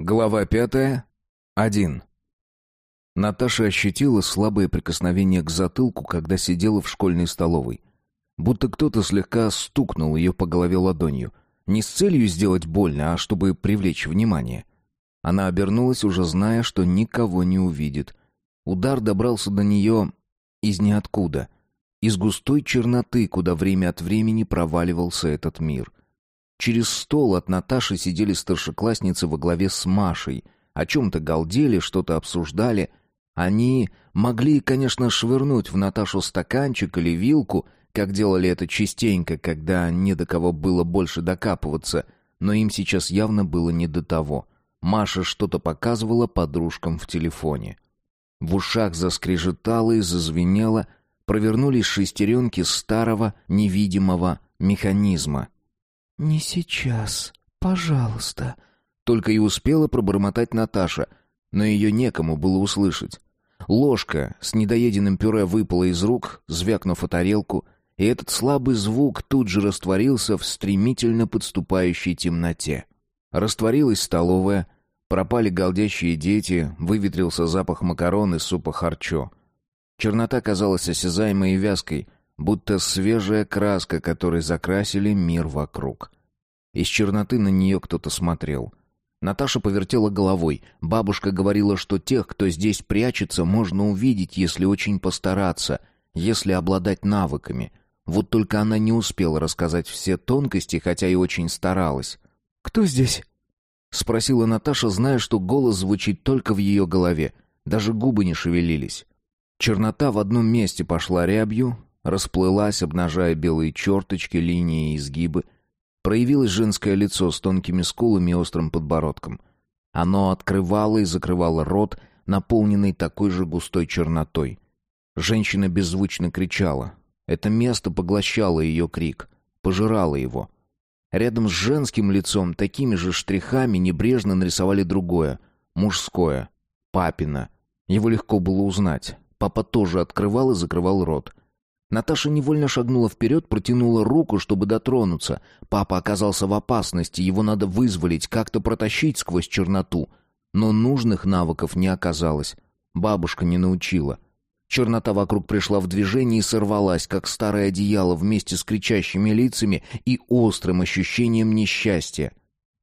Глава пятая. Один. Наташа ощутила слабое прикосновение к затылку, когда сидела в школьной столовой. Будто кто-то слегка стукнул ее по голове ладонью. Не с целью сделать больно, а чтобы привлечь внимание. Она обернулась, уже зная, что никого не увидит. Удар добрался до нее из ниоткуда. Из густой черноты, куда время от времени проваливался этот мир. Через стол от Наташи сидели старшеклассницы во главе с Машей. О чем-то галдели, что-то обсуждали. Они могли, конечно, швырнуть в Наташу стаканчик или вилку, как делали это частенько, когда не до кого было больше докапываться, но им сейчас явно было не до того. Маша что-то показывала подружкам в телефоне. В ушах заскрежетало и зазвенело, провернулись шестеренки старого невидимого механизма — «Не сейчас, пожалуйста», — только и успела пробормотать Наташа, но ее некому было услышать. Ложка с недоеденным пюре выпала из рук, звякнув о тарелку, и этот слабый звук тут же растворился в стремительно подступающей темноте. Растворилась столовая, пропали галдящие дети, выветрился запах макарон и супа харчо. Чернота казалась осязаемой и вязкой — будто свежая краска, которой закрасили мир вокруг. Из черноты на нее кто-то смотрел. Наташа повертела головой. Бабушка говорила, что тех, кто здесь прячется, можно увидеть, если очень постараться, если обладать навыками. Вот только она не успела рассказать все тонкости, хотя и очень старалась. «Кто здесь?» — спросила Наташа, зная, что голос звучит только в ее голове. Даже губы не шевелились. Чернота в одном месте пошла рябью, расплылась, обнажая белые черточки, линии и изгибы. Проявилось женское лицо с тонкими скулами и острым подбородком. Оно открывало и закрывало рот, наполненный такой же густой чернотой. Женщина беззвучно кричала. Это место поглощало ее крик, пожирало его. Рядом с женским лицом такими же штрихами небрежно нарисовали другое, мужское, папина. Его легко было узнать. Папа тоже открывал и закрывал рот. Наташа невольно шагнула вперед, протянула руку, чтобы дотронуться. Папа оказался в опасности, его надо вызволить, как-то протащить сквозь черноту. Но нужных навыков не оказалось. Бабушка не научила. Чернота вокруг пришла в движение и сорвалась, как старое одеяло, вместе с кричащими лицами и острым ощущением несчастья.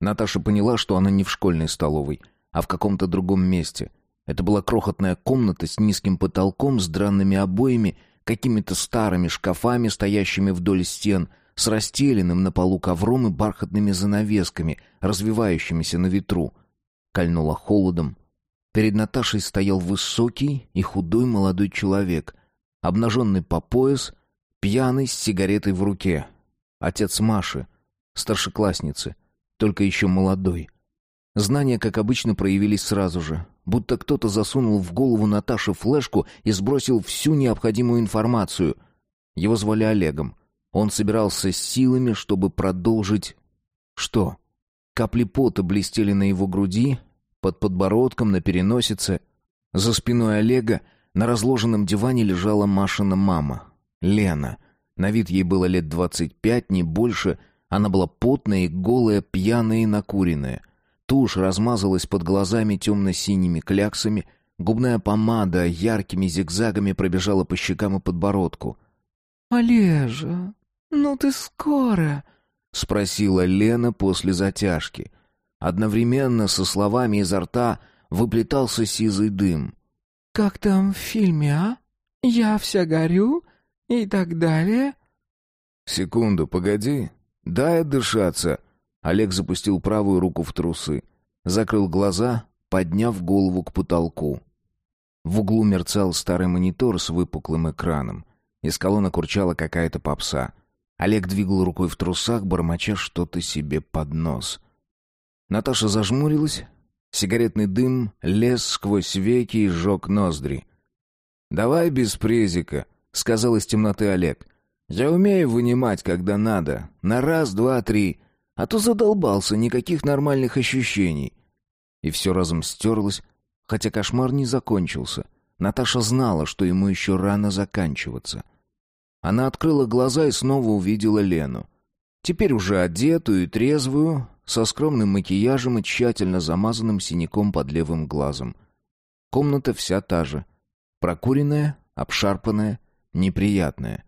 Наташа поняла, что она не в школьной столовой, а в каком-то другом месте. Это была крохотная комната с низким потолком, с дранными обоями какими-то старыми шкафами, стоящими вдоль стен, с расстеленным на полу ковром и бархатными занавесками, развивающимися на ветру. Кольнуло холодом. Перед Наташей стоял высокий и худой молодой человек, обнаженный по пояс, пьяный с сигаретой в руке. Отец Маши, старшеклассницы, только еще молодой. Знания, как обычно, проявились сразу же будто кто-то засунул в голову Наташи флешку и сбросил всю необходимую информацию. Его звали Олегом. Он собирался с силами, чтобы продолжить... Что? Капли пота блестели на его груди, под подбородком, на переносице. За спиной Олега на разложенном диване лежала Машина мама, Лена. На вид ей было лет двадцать пять, не больше. Она была потная и голая, пьяная и накуренная — Тушь размазалась под глазами темно-синими кляксами, губная помада яркими зигзагами пробежала по щекам и подбородку. «Олежа, ну ты скоро?» — спросила Лена после затяжки. Одновременно со словами изо рта выплетался сизый дым. «Как там в фильме, а? Я вся горю и так далее?» «Секунду, погоди. Дай отдышаться», Олег запустил правую руку в трусы, закрыл глаза, подняв голову к потолку. В углу мерцал старый монитор с выпуклым экраном. Из колонок урчала какая-то попса. Олег двигал рукой в трусах, бормоча что-то себе под нос. Наташа зажмурилась. Сигаретный дым лез сквозь веки и сжег ноздри. «Давай без презика», — сказал из темноты Олег. «Я умею вынимать, когда надо. На раз, два, три. А то задолбался, никаких нормальных ощущений. И все разом стерлось, хотя кошмар не закончился. Наташа знала, что ему еще рано заканчиваться. Она открыла глаза и снова увидела Лену. Теперь уже одетую и трезвую, со скромным макияжем и тщательно замазанным синяком под левым глазом. Комната вся та же. Прокуренная, обшарпанная, неприятная.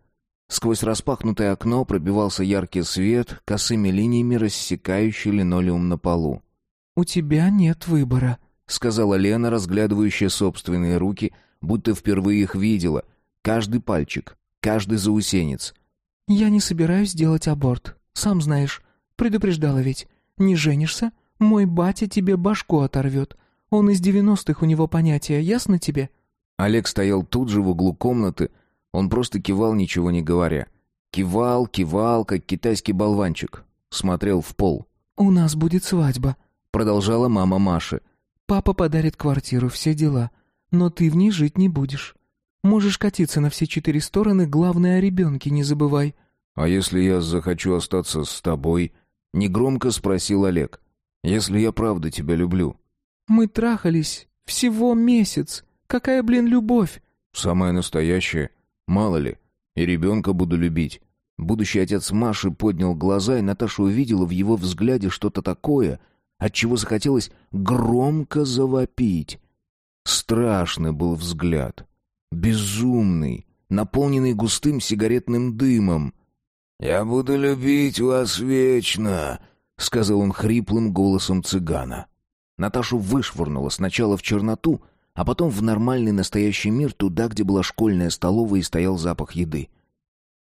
Сквозь распахнутое окно пробивался яркий свет, косыми линиями рассекающий линолеум на полу. «У тебя нет выбора», — сказала Лена, разглядывающая собственные руки, будто впервые их видела. Каждый пальчик, каждый заусенец. «Я не собираюсь делать аборт. Сам знаешь. Предупреждала ведь. Не женишься? Мой батя тебе башку оторвет. Он из девяностых, у него понятия, ясно тебе?» Олег стоял тут же в углу комнаты, он просто кивал, ничего не говоря. Кивал, кивал, как китайский болванчик. Смотрел в пол. «У нас будет свадьба», — продолжала мама Маши. «Папа подарит квартиру, все дела. Но ты в ней жить не будешь. Можешь катиться на все четыре стороны, главное о ребенке не забывай». «А если я захочу остаться с тобой?» — негромко спросил Олег. «Если я правда тебя люблю». «Мы трахались всего месяц. Какая, блин, любовь?» «Самая настоящая. Мало ли, и ребенка буду любить. Будущий отец Маши поднял глаза, и Наташа увидела в его взгляде что-то такое, от чего захотелось громко завопить. Страшный был взгляд. Безумный, наполненный густым сигаретным дымом. «Я буду любить вас вечно», — сказал он хриплым голосом цыгана. Наташу вышвырнуло сначала в черноту, а потом в нормальный настоящий мир, туда, где была школьная столовая и стоял запах еды.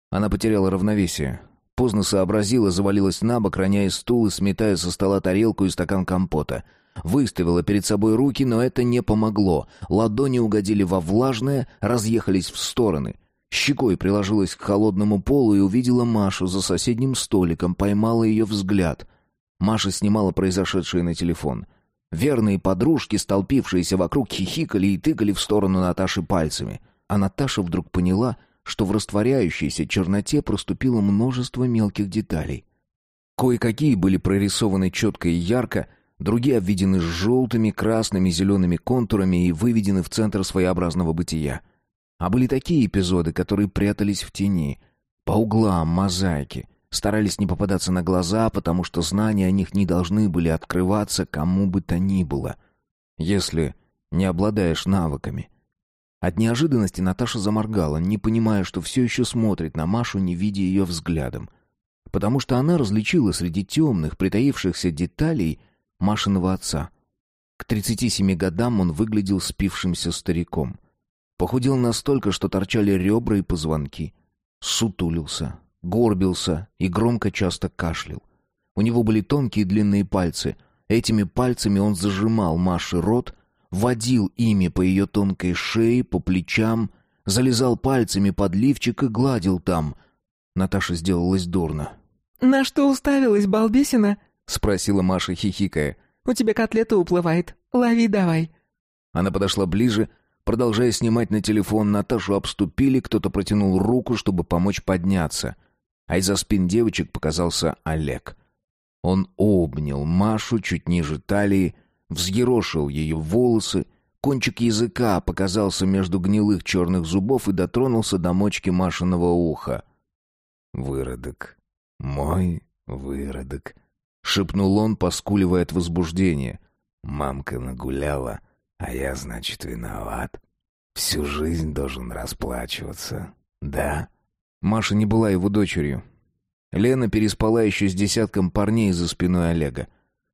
Она потеряла равновесие. Поздно сообразила, завалилась на бок, роняя стул и сметая со стола тарелку и стакан компота. Выставила перед собой руки, но это не помогло. Ладони угодили во влажное, разъехались в стороны. Щекой приложилась к холодному полу и увидела Машу за соседним столиком, поймала ее взгляд. Маша снимала произошедшее на телефон — Верные подружки, столпившиеся вокруг, хихикали и тыкали в сторону Наташи пальцами. А Наташа вдруг поняла, что в растворяющейся черноте проступило множество мелких деталей. Кое-какие были прорисованы четко и ярко, другие обведены желтыми, красными, зелеными контурами и выведены в центр своеобразного бытия. А были такие эпизоды, которые прятались в тени, по углам мозаики, старались не попадаться на глаза, потому что знания о них не должны были открываться кому бы то ни было, если не обладаешь навыками. От неожиданности Наташа заморгала, не понимая, что все еще смотрит на Машу, не видя ее взглядом. Потому что она различила среди темных, притаившихся деталей Машиного отца. К 37 годам он выглядел спившимся стариком. Похудел настолько, что торчали ребра и позвонки. Сутулился, горбился и громко часто кашлял. У него были тонкие длинные пальцы. Этими пальцами он зажимал Маше рот, водил ими по ее тонкой шее, по плечам, залезал пальцами под лифчик и гладил там. Наташа сделалась дурно. «На что уставилась, балбесина?» — спросила Маша, хихикая. «У тебя котлета уплывает. Лови давай». Она подошла ближе, продолжая снимать на телефон. Наташу обступили, кто-то протянул руку, чтобы помочь подняться — а из-за спин девочек показался Олег. Он обнял Машу чуть ниже талии, взъерошил ее волосы, кончик языка показался между гнилых черных зубов и дотронулся до мочки Машиного уха. «Выродок, мой выродок», — шепнул он, поскуливая от возбуждения. «Мамка нагуляла, а я, значит, виноват. Всю жизнь должен расплачиваться, да?» Маша не была его дочерью. Лена переспала еще с десятком парней за спиной Олега.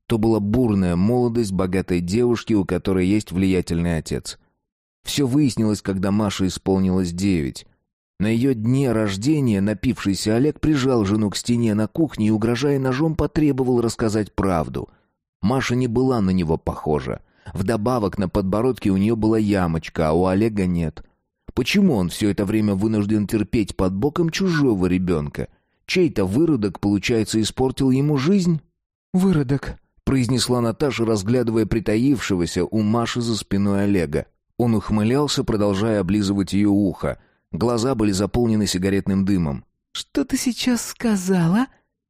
То была бурная молодость богатой девушки, у которой есть влиятельный отец. Все выяснилось, когда Маше исполнилось девять. На ее дне рождения напившийся Олег прижал жену к стене на кухне и, угрожая ножом, потребовал рассказать правду. Маша не была на него похожа. Вдобавок на подбородке у нее была ямочка, а у Олега нет. Почему он все это время вынужден терпеть под боком чужого ребенка? Чей-то выродок, получается, испортил ему жизнь? «Выродок», — произнесла Наташа, разглядывая притаившегося у Маши за спиной Олега. Он ухмылялся, продолжая облизывать ее ухо. Глаза были заполнены сигаретным дымом. «Что ты сейчас сказала?»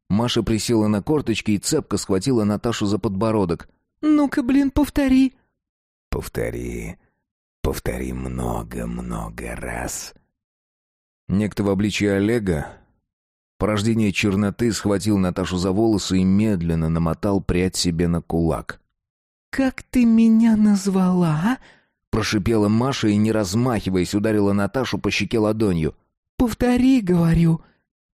Маша присела на корточки и цепко схватила Наташу за подбородок. «Ну-ка, блин, повтори». «Повтори», Повтори много-много раз. Некто в обличии Олега Порождение черноты схватил Наташу за волосы и медленно намотал прядь себе на кулак. «Как ты меня назвала, а?» Прошипела Маша и, не размахиваясь, ударила Наташу по щеке ладонью. «Повтори, говорю.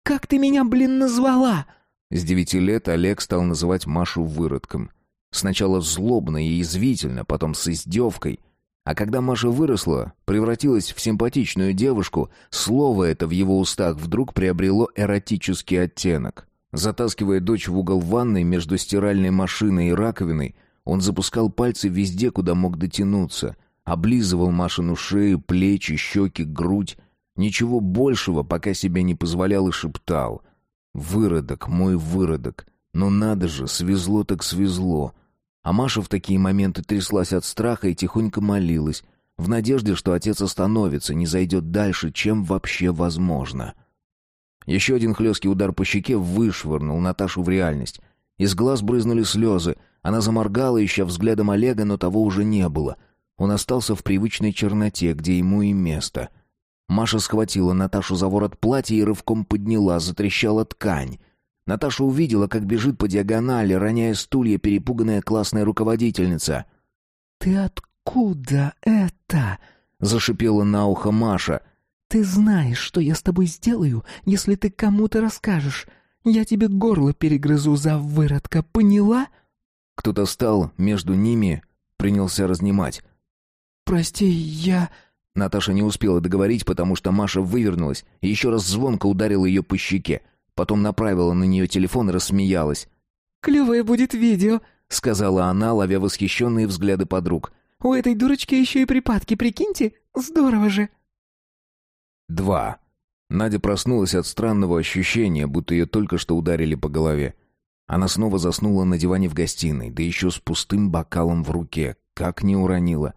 Как ты меня, блин, назвала?» С девяти лет Олег стал называть Машу выродком. Сначала злобно и извительно, потом с издевкой. А когда Маша выросла, превратилась в симпатичную девушку, слово это в его устах вдруг приобрело эротический оттенок. Затаскивая дочь в угол ванной между стиральной машиной и раковиной, он запускал пальцы везде, куда мог дотянуться, облизывал Машину шею, плечи, щеки, грудь. Ничего большего пока себе не позволял и шептал. «Выродок, мой выродок! Но надо же, свезло так свезло!» А Маша в такие моменты тряслась от страха и тихонько молилась, в надежде, что отец остановится, не зайдет дальше, чем вообще возможно. Еще один хлесткий удар по щеке вышвырнул Наташу в реальность. Из глаз брызнули слезы. Она заморгала, ища взглядом Олега, но того уже не было. Он остался в привычной черноте, где ему и место. Маша схватила Наташу за ворот платья и рывком подняла, затрещала ткань. Наташа увидела, как бежит по диагонали, роняя стулья, перепуганная классная руководительница. «Ты откуда это?» — зашипела на ухо Маша. «Ты знаешь, что я с тобой сделаю, если ты кому-то расскажешь. Я тебе горло перегрызу за выродка, поняла?» Кто-то стал между ними, принялся разнимать. «Прости, я...» Наташа не успела договорить, потому что Маша вывернулась и еще раз звонко ударила ее по щеке. Потом направила на нее телефон и рассмеялась. «Клевое будет видео», — сказала она, ловя восхищенные взгляды подруг. «У этой дурочки еще и припадки, прикиньте? Здорово же!» Два. Надя проснулась от странного ощущения, будто ее только что ударили по голове. Она снова заснула на диване в гостиной, да еще с пустым бокалом в руке. Как не уронила.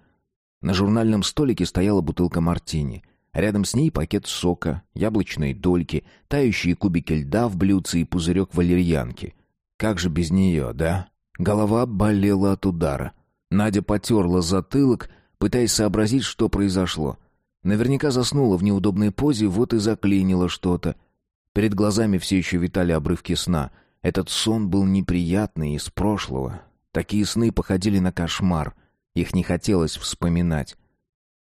На журнальном столике стояла бутылка мартини — Рядом с ней пакет сока, яблочные дольки, тающие кубики льда в блюдце и пузырек валерьянки. Как же без нее, да? Голова болела от удара. Надя потерла затылок, пытаясь сообразить, что произошло. Наверняка заснула в неудобной позе, вот и заклинило что-то. Перед глазами все еще витали обрывки сна. Этот сон был неприятный, из прошлого. Такие сны походили на кошмар. Их не хотелось вспоминать.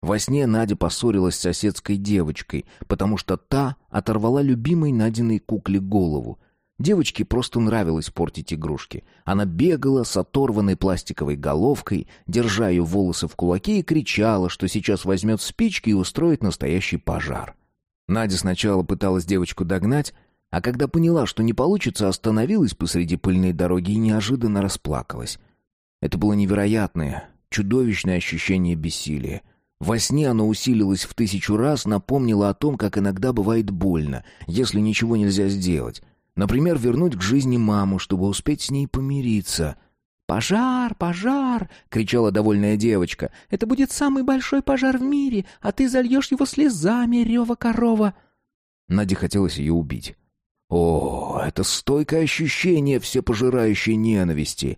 Во сне Надя поссорилась с соседской девочкой, потому что та оторвала любимой Надиной кукле голову. Девочке просто нравилось портить игрушки. Она бегала с оторванной пластиковой головкой, держа ее волосы в кулаке и кричала, что сейчас возьмет спички и устроит настоящий пожар. Надя сначала пыталась девочку догнать, а когда поняла, что не получится, остановилась посреди пыльной дороги и неожиданно расплакалась. Это было невероятное, чудовищное ощущение бессилия. Во сне оно усилилось в тысячу раз, напомнило о том, как иногда бывает больно, если ничего нельзя сделать. Например, вернуть к жизни маму, чтобы успеть с ней помириться. «Пожар, пожар!» — кричала довольная девочка. «Это будет самый большой пожар в мире, а ты зальешь его слезами, рева корова!» Наде хотелось ее убить. О, это стойкое ощущение всепожирающей ненависти.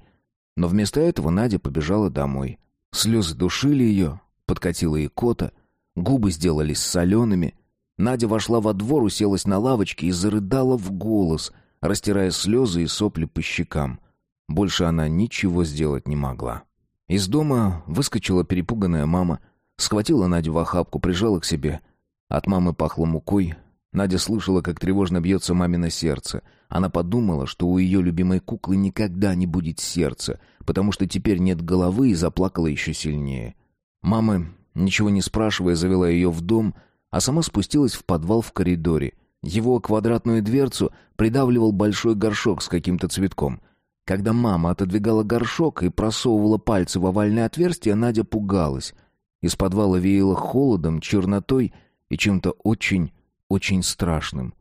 Но вместо этого Надя побежала домой. Слезы душили ее, подкатила икота, губы сделались солеными. Надя вошла во двор, уселась на лавочке и зарыдала в голос, растирая слезы и сопли по щекам. Больше она ничего сделать не могла. Из дома выскочила перепуганная мама, схватила Надю в охапку, прижала к себе. От мамы пахло мукой. Надя слышала, как тревожно бьется мамино сердце. Она подумала, что у ее любимой куклы никогда не будет сердца, потому что теперь нет головы, и заплакала еще сильнее. Мама, ничего не спрашивая, завела ее в дом, а сама спустилась в подвал в коридоре. Его квадратную дверцу придавливал большой горшок с каким-то цветком. Когда мама отодвигала горшок и просовывала пальцы в овальное отверстие, Надя пугалась. Из подвала веяло холодом, чернотой и чем-то очень, очень страшным.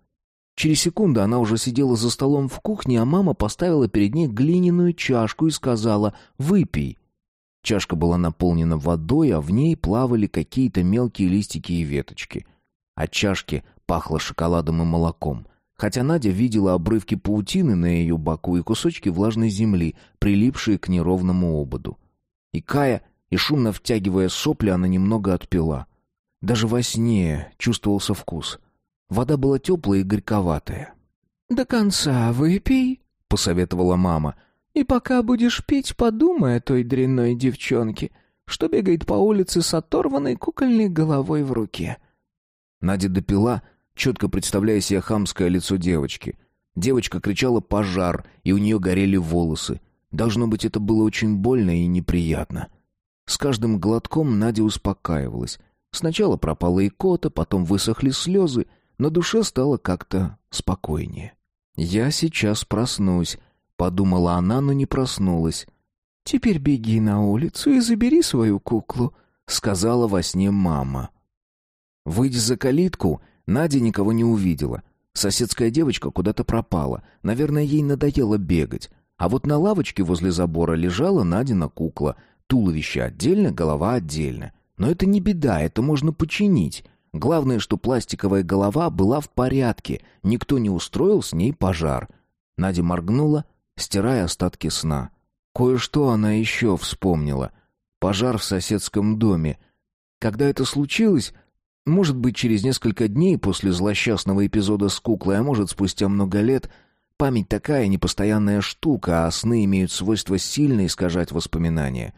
Через секунду она уже сидела за столом в кухне, а мама поставила перед ней глиняную чашку и сказала «Выпей». Чашка была наполнена водой, а в ней плавали какие-то мелкие листики и веточки. От чашки пахло шоколадом и молоком, хотя Надя видела обрывки паутины на ее боку и кусочки влажной земли, прилипшие к неровному ободу. И Кая, и шумно втягивая сопли, она немного отпила. Даже во сне чувствовался вкус. Вода была теплая и горьковатая. «До конца выпей», — посоветовала мама. «И пока будешь пить, подумай о той дрянной девчонке, что бегает по улице с оторванной кукольной головой в руке». Надя допила, четко представляя себе хамское лицо девочки. Девочка кричала «пожар», и у нее горели волосы. Должно быть, это было очень больно и неприятно. С каждым глотком Надя успокаивалась. Сначала пропала икота, потом высохли слезы, на душе стало как-то спокойнее. «Я сейчас проснусь», — подумала она, но не проснулась. «Теперь беги на улицу и забери свою куклу», — сказала во сне мама. Выйдя за калитку, Надя никого не увидела. Соседская девочка куда-то пропала. Наверное, ей надоело бегать. А вот на лавочке возле забора лежала Надина кукла. Туловище отдельно, голова отдельно. Но это не беда, это можно починить. Главное, что пластиковая голова была в порядке, никто не устроил с ней пожар. Надя моргнула, стирая остатки сна. Кое-что она еще вспомнила. Пожар в соседском доме. Когда это случилось, может быть, через несколько дней после злосчастного эпизода с куклой, а может, спустя много лет, память такая непостоянная штука, а сны имеют свойство сильно искажать воспоминания.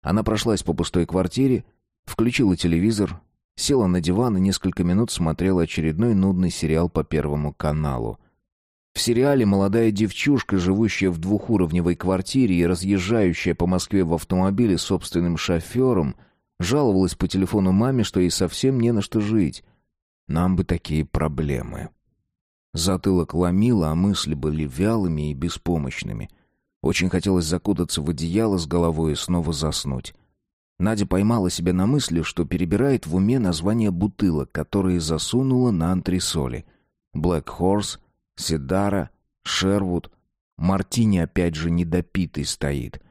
Она прошлась по пустой квартире, Включила телевизор, села на диван и несколько минут смотрела очередной нудный сериал по Первому каналу. В сериале молодая девчушка, живущая в двухуровневой квартире и разъезжающая по Москве в автомобиле с собственным шофером, жаловалась по телефону маме, что ей совсем не на что жить. Нам бы такие проблемы. Затылок ломило, а мысли были вялыми и беспомощными. Очень хотелось закутаться в одеяло с головой и снова заснуть. Надя поймала себя на мысли, что перебирает в уме названия бутылок, которые засунула на антресоли. Black Horse, Седара, Шервуд. Мартини опять же недопитый стоит.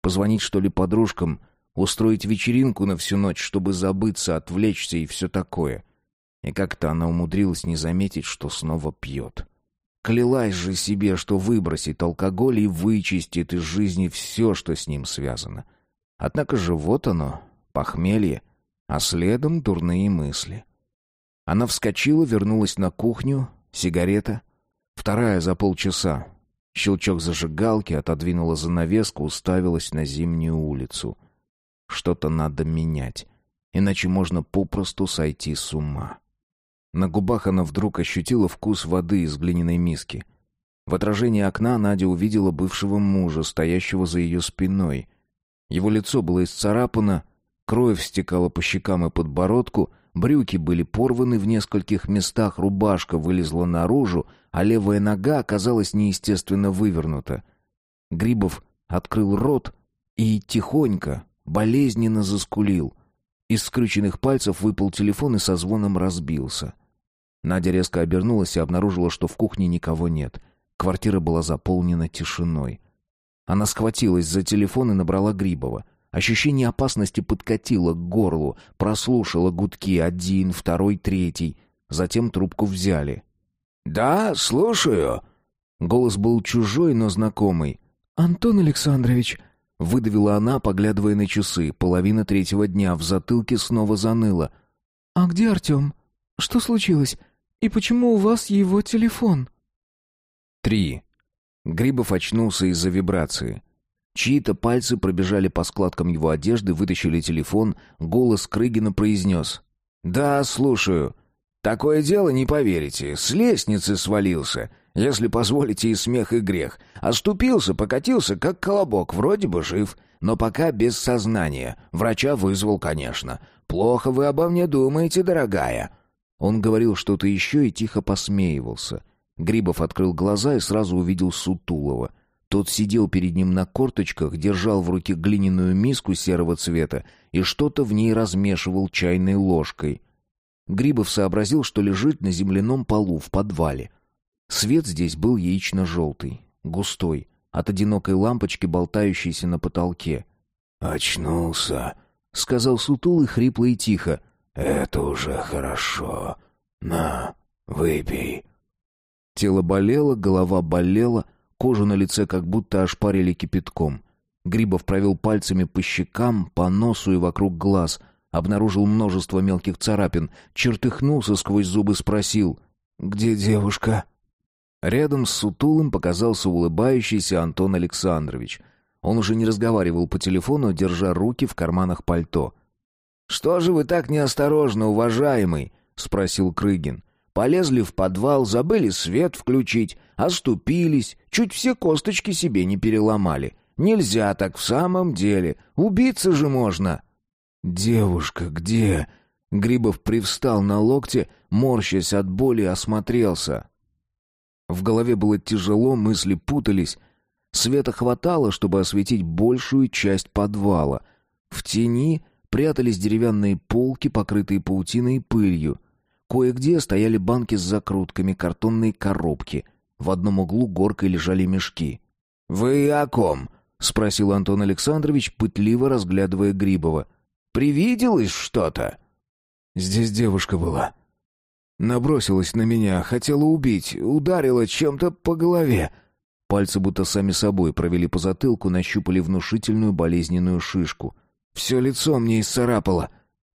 Позвонить, что ли, подружкам, устроить вечеринку на всю ночь, чтобы забыться, отвлечься и все такое. И как-то она умудрилась не заметить, что снова пьет. Клялась же себе, что выбросит алкоголь и вычистит из жизни все, что с ним связано. Однако же вот оно, похмелье, а следом дурные мысли. Она вскочила, вернулась на кухню, сигарета, вторая за полчаса. Щелчок зажигалки, отодвинула занавеску, уставилась на зимнюю улицу. Что-то надо менять, иначе можно попросту сойти с ума. На губах она вдруг ощутила вкус воды из глиняной миски. В отражении окна Надя увидела бывшего мужа, стоящего за ее спиной. Его лицо было исцарапано, кровь стекала по щекам и подбородку, брюки были порваны в нескольких местах, рубашка вылезла наружу, а левая нога оказалась неестественно вывернута. Грибов открыл рот и тихонько, болезненно заскулил. Из скрюченных пальцев выпал телефон и со звоном разбился. Надя резко обернулась и обнаружила, что в кухне никого нет. Квартира была заполнена тишиной. Она схватилась за телефон и набрала Грибова. Ощущение опасности подкатило к горлу, прослушала гудки один, второй, третий. Затем трубку взяли. «Да, слушаю». Голос был чужой, но знакомый. «Антон Александрович», — выдавила она, поглядывая на часы. Половина третьего дня в затылке снова заныло. «А где Артем? Что случилось? И почему у вас его телефон?» Три. Грибов очнулся из-за вибрации. Чьи-то пальцы пробежали по складкам его одежды, вытащили телефон, голос Крыгина произнес. «Да, слушаю. Такое дело, не поверите, с лестницы свалился, если позволите и смех, и грех. Оступился, покатился, как колобок, вроде бы жив, но пока без сознания. Врача вызвал, конечно. Плохо вы обо мне думаете, дорогая». Он говорил что-то еще и тихо посмеивался — Грибов открыл глаза и сразу увидел Сутулова. Тот сидел перед ним на корточках, держал в руке глиняную миску серого цвета и что-то в ней размешивал чайной ложкой. Грибов сообразил, что лежит на земляном полу в подвале. Свет здесь был яично-желтый, густой, от одинокой лампочки, болтающейся на потолке. «Очнулся», — сказал Сутулый хрипло и тихо. «Это уже хорошо. На, выпей». Тело болело, голова болела, кожу на лице как будто ошпарили кипятком. Грибов провел пальцами по щекам, по носу и вокруг глаз, обнаружил множество мелких царапин, чертыхнулся сквозь зубы, спросил «Где девушка?» Рядом с Сутулым показался улыбающийся Антон Александрович. Он уже не разговаривал по телефону, держа руки в карманах пальто. «Что же вы так неосторожно, уважаемый?» — спросил Крыгин. «Полезли в подвал, забыли свет включить, оступились, чуть все косточки себе не переломали. Нельзя так в самом деле, убиться же можно!» «Девушка где?» Грибов привстал на локте, морщась от боли, осмотрелся. В голове было тяжело, мысли путались. Света хватало, чтобы осветить большую часть подвала. В тени прятались деревянные полки, покрытые паутиной и пылью. Кое-где стояли банки с закрутками, картонные коробки. В одном углу горкой лежали мешки. «Вы о ком?» — спросил Антон Александрович, пытливо разглядывая Грибова. «Привиделось что-то?» «Здесь девушка была. Набросилась на меня, хотела убить, ударила чем-то по голове». Пальцы будто сами собой провели по затылку, нащупали внушительную болезненную шишку. Все лицо мне исцарапало.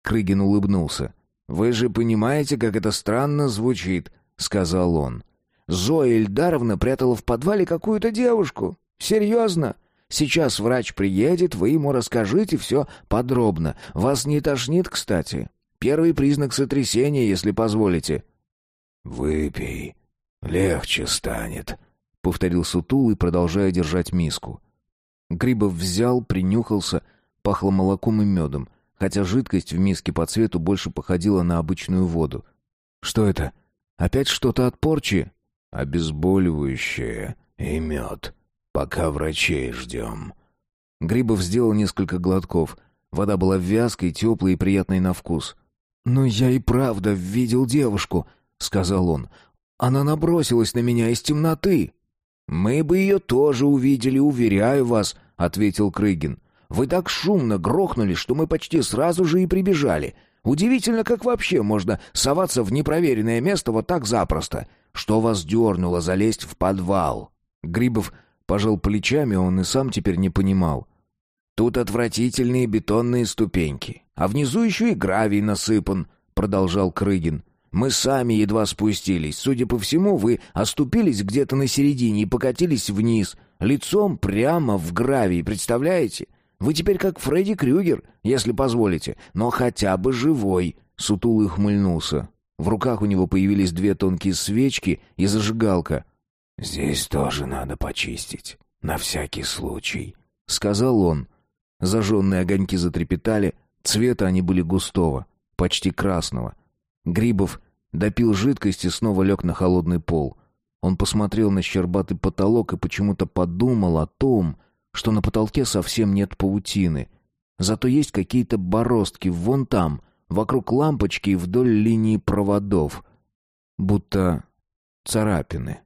Крыгин улыбнулся. «Вы же понимаете, как это странно звучит», — сказал он. «Зоя Ильдаровна прятала в подвале какую-то девушку. Серьезно? Сейчас врач приедет, вы ему расскажите все подробно. Вас не тошнит, кстати. Первый признак сотрясения, если позволите». «Выпей, легче станет», — повторил Сутулый, продолжая держать миску. Грибов взял, принюхался — Пахло молоком и медом, хотя жидкость в миске по цвету больше походила на обычную воду. «Что это? Опять что-то от порчи?» «Обезболивающее и мед. Пока врачей ждем». Грибов сделал несколько глотков. Вода была вязкой, теплой и приятной на вкус. «Но я и правда видел девушку», — сказал он. «Она набросилась на меня из темноты». «Мы бы ее тоже увидели, уверяю вас», — ответил Крыгин. Вы так шумно грохнули, что мы почти сразу же и прибежали. Удивительно, как вообще можно соваться в непроверенное место вот так запросто. Что вас дернуло залезть в подвал?» Грибов пожал плечами, он и сам теперь не понимал. «Тут отвратительные бетонные ступеньки, а внизу еще и гравий насыпан», — продолжал Крыгин. «Мы сами едва спустились. Судя по всему, вы оступились где-то на середине и покатились вниз, лицом прямо в гравий, представляете? Вы теперь как Фредди Крюгер, если позволите, но хотя бы живой». Сутулый хмыльнулся. В руках у него появились две тонкие свечки и зажигалка. «Здесь тоже надо почистить, на всякий случай», — сказал он. Зажженные огоньки затрепетали, цвета они были густого, почти красного. Грибов допил жидкость и снова лег на холодный пол. Он посмотрел на щербатый потолок и почему-то подумал о том, что на потолке совсем нет паутины. Зато есть какие-то бороздки вон там, вокруг лампочки и вдоль линии проводов. Будто царапины.